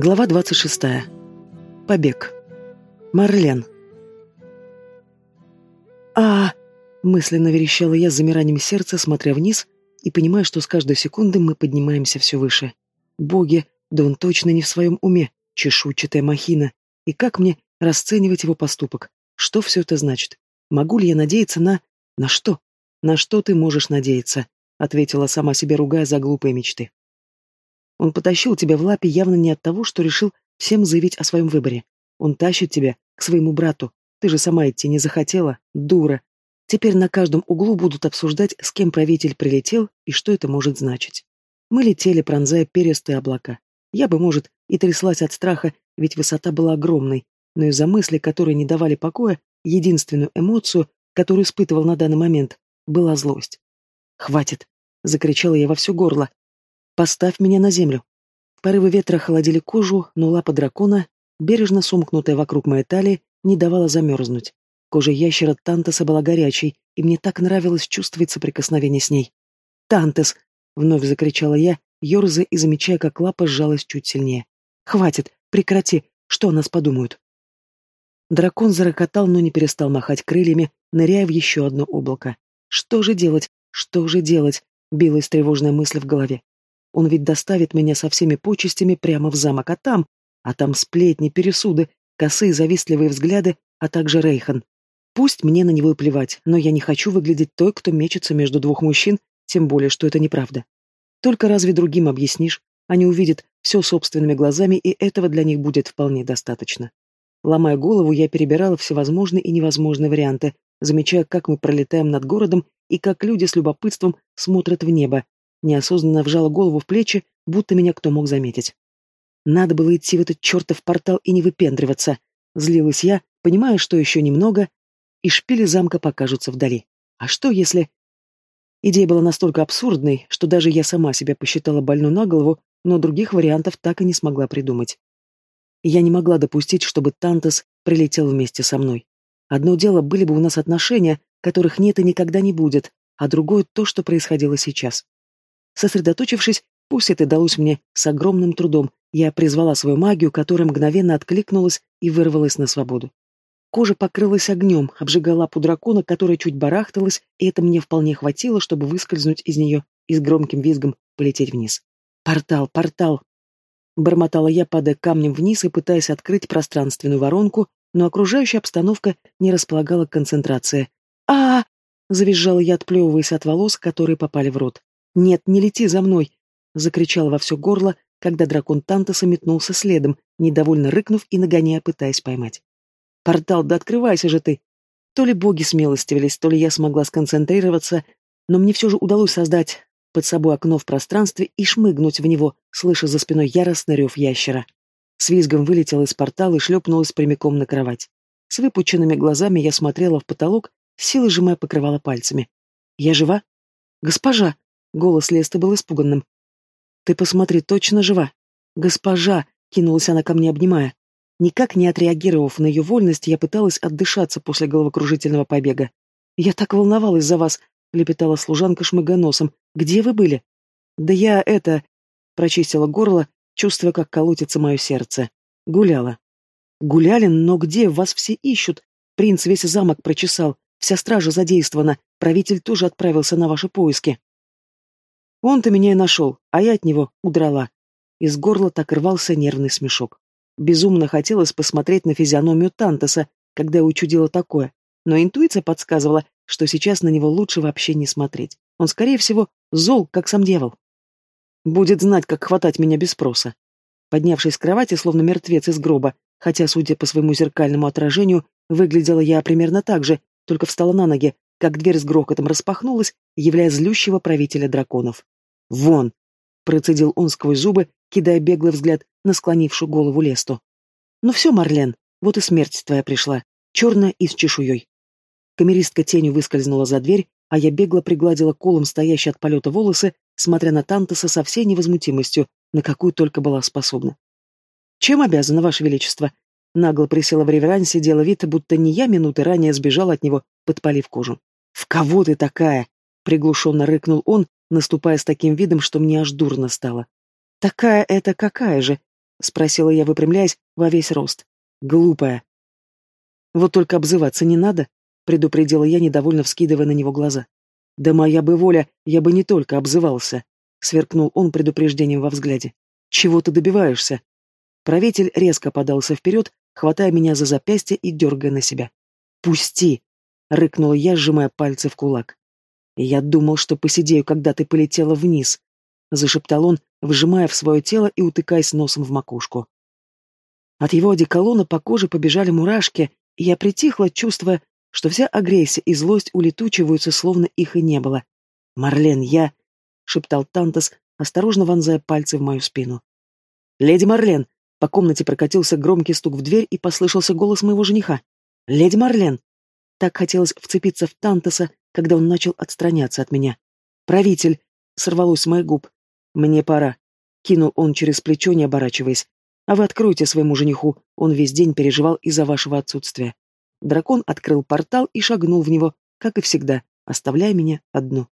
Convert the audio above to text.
Глава 26. Побег. Марлен. а мысленно верещала я с замиранием сердца, смотря вниз и понимая, что с каждой секунды мы поднимаемся все выше. Боги, да он точно не в своем уме, чешуйчатая махина. И как мне расценивать его поступок? Что все это значит? Могу ли я надеяться на... На что? На что ты можешь надеяться? Ответила сама себе, ругая за глупые мечты. Он потащил тебя в лапе явно не от того, что решил всем заявить о своем выборе. Он тащит тебя к своему брату. Ты же сама идти не захотела, дура. Теперь на каждом углу будут обсуждать, с кем правитель прилетел и что это может значить. Мы летели, пронзая перистые облака. Я бы, может, и тряслась от страха, ведь высота была огромной, но из-за мысли, которые не давали покоя, единственную эмоцию, которую испытывал на данный момент, была злость. «Хватит!» — закричала я во все горло. Поставь меня на землю. Порывы ветра холодили кожу, но лапа дракона, бережно сомкнутая вокруг моей талии, не давала замерзнуть. Кожа ящера Тантеса была горячей, и мне так нравилось чувствовать соприкосновение с ней. «Тантес!» — вновь закричала я, ерзая и замечая, как лапа сжалась чуть сильнее. «Хватит! Прекрати! Что о нас подумают?» Дракон зарокотал, но не перестал махать крыльями, ныряя в еще одно облако. «Что же делать? Что же делать?» — билась тревожная мысль в голове. Он ведь доставит меня со всеми почестями прямо в замок, а там... А там сплетни, пересуды, косые завистливые взгляды, а также Рейхан. Пусть мне на него и плевать, но я не хочу выглядеть той, кто мечется между двух мужчин, тем более, что это неправда. Только разве другим объяснишь? Они увидят все собственными глазами, и этого для них будет вполне достаточно. Ломая голову, я перебирала всевозможные и невозможные варианты, замечая, как мы пролетаем над городом и как люди с любопытством смотрят в небо, Неосознанно вжала голову в плечи, будто меня кто мог заметить. Надо было идти в этот чертов портал и не выпендриваться. Злилась я, понимая, что еще немного, и шпили замка покажутся вдали. А что если... Идея была настолько абсурдной, что даже я сама себя посчитала больну на голову, но других вариантов так и не смогла придумать. Я не могла допустить, чтобы Тантас прилетел вместе со мной. Одно дело, были бы у нас отношения, которых нет и никогда не будет, а другое — то, что происходило сейчас. Сосредоточившись, пусть это далось мне с огромным трудом, я призвала свою магию, которая мгновенно откликнулась и вырвалась на свободу. Кожа покрылась огнем, обжигала лапу дракона, которая чуть барахталась, и это мне вполне хватило, чтобы выскользнуть из нее и с громким визгом полететь вниз. «Портал, портал!» Бормотала я, падая камнем вниз и пытаясь открыть пространственную воронку, но окружающая обстановка не располагала концентрации. а, -а, -а завизжала я, отплевываясь от волос, которые попали в рот. «Нет, не лети за мной!» — закричал во все горло, когда дракон Тантаса метнулся следом, недовольно рыкнув и нагоняя, пытаясь поймать. «Портал, да открывайся же ты!» То ли боги смелостивились, то ли я смогла сконцентрироваться, но мне все же удалось создать под собой окно в пространстве и шмыгнуть в него, слыша за спиной яростный рев ящера. С визгом вылетела из портала и шлепнулась прямиком на кровать. С выпученными глазами я смотрела в потолок, силой сжимая покрывала пальцами. «Я жива?» «Госпожа!» Голос Леста был испуганным. «Ты посмотри, точно жива!» «Госпожа!» — кинулась она ко мне, обнимая. Никак не отреагировав на ее вольность, я пыталась отдышаться после головокружительного побега. «Я так волновалась за вас!» — лепетала служанка шмыгая носом. «Где вы были?» «Да я это...» — прочистила горло, чувствуя, как колотится мое сердце. «Гуляла». «Гуляли? Но где? Вас все ищут. Принц весь замок прочесал. Вся стража задействована. Правитель тоже отправился на ваши поиски». Он-то меня и нашел, а я от него удрала. Из горла так рвался нервный смешок. Безумно хотелось посмотреть на физиономию Тантаса, когда я учудила такое, но интуиция подсказывала, что сейчас на него лучше вообще не смотреть. Он, скорее всего, зол, как сам дьявол. Будет знать, как хватать меня без спроса. Поднявшись с кровати, словно мертвец из гроба, хотя, судя по своему зеркальному отражению, выглядела я примерно так же, только встала на ноги, как дверь с грохотом распахнулась, являя злющего правителя драконов. «Вон!» — процедил он сквозь зубы, кидая беглый взгляд на склонившую голову Лесту. «Ну все, Марлен, вот и смерть твоя пришла, черная и с чешуей». Камеристка тенью выскользнула за дверь, а я бегло пригладила колом стоящие от полета волосы, смотря на Тантаса со всей невозмутимостью, на какую только была способна. «Чем обязана, Ваше Величество?» Нагло присела в реверансе, делая вид, будто не я минуты ранее сбежала от него, подпалив кожу. «В кого ты такая?» — приглушенно рыкнул он, наступая с таким видом, что мне аж дурно стало. «Такая это какая же?» — спросила я, выпрямляясь во весь рост. «Глупая». «Вот только обзываться не надо», — предупредила я, недовольно вскидывая на него глаза. «Да моя бы воля, я бы не только обзывался», — сверкнул он предупреждением во взгляде. «Чего ты добиваешься?» Правитель резко подался вперед, хватая меня за запястье и дергая на себя. «Пусти!» — рыкнула я, сжимая пальцы в кулак. «Я думал, что посидею, когда ты полетела вниз», — зашептал он, вжимая в свое тело и утыкаясь носом в макушку. От его одеколона по коже побежали мурашки, и я притихла, чувствуя, что вся агрессия и злость улетучиваются, словно их и не было. «Марлен, я...» — шептал Тантас, осторожно вонзая пальцы в мою спину. «Леди Марлен!» По комнате прокатился громкий стук в дверь и послышался голос моего жениха. «Леди Марлен!» Так хотелось вцепиться в Тантаса, когда он начал отстраняться от меня. «Правитель!» — сорвалось с моих губ. «Мне пора!» — кинул он через плечо, не оборачиваясь. «А вы откройте своему жениху, он весь день переживал из-за вашего отсутствия». Дракон открыл портал и шагнул в него, как и всегда, оставляя меня одну.